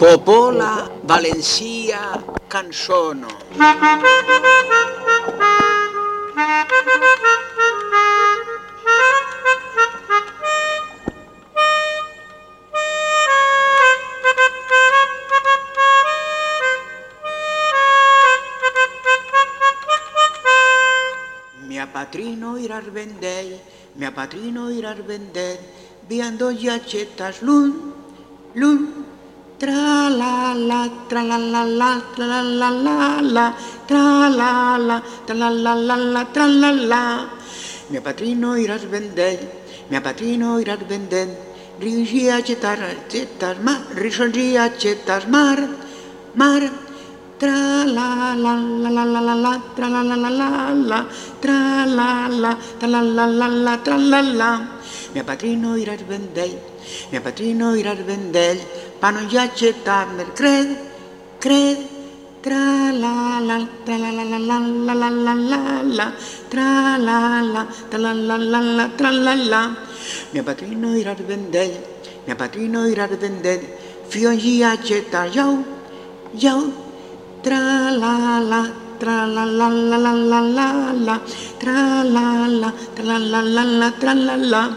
Popola Valencia canzono. Mia patrino irar vender, mia patrino irar vender, viando yachetas lun, lun, tra la la, tra la la la, tra la la la la, tra la la, tra la la la la, tra la la. Mia patrino irar vender, mia patrino irar vender, riuscì chetar, chetar mar, riuscì chetar mar, mar, tra la la la la la la la tra la la la la la tra la la tra la la la la tra la la mio patrino irà a vendere mio patrino irà a vendere pano già accettarmi cred cred tra la la tra la la la la la la la la la tra la la tra la la la la tra la la mio patrino irà a vendere mio patrino irà a vendere fio accettar yo yo tra la la tra la la la la la la la tra la la tra la la la la tra la la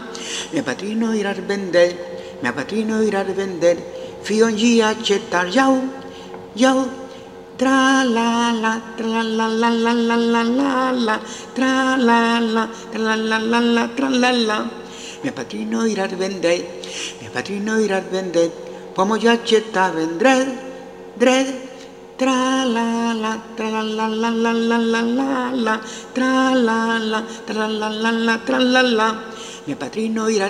mio patrino irà a vendere mio patrino irà a vendere figli accettar yau yau tra la la tra la la la la la la la tra la la tra la la la la tra la la mio patrino irà a vendere mio patrino irà a vendere come già accetta vendere dred tra la la tra la la la la la la la la tra la la tra la la la tra la la mio patrino irà a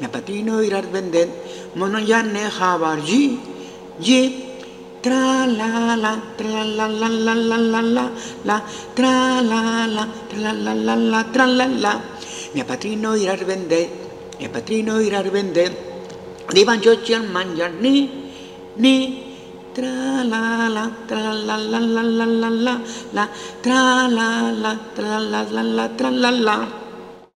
vendere mio patrino irà a vendere ma non gli ne jabar gi gi tra la la tra la la la la la la la tra la la tra la la la tra la la mio patrino irà a vendere mio patrino irà a vendere di mangiocci al mangiar ni ni tra la la tra la la la la la la la tra la la tra la la la tra la la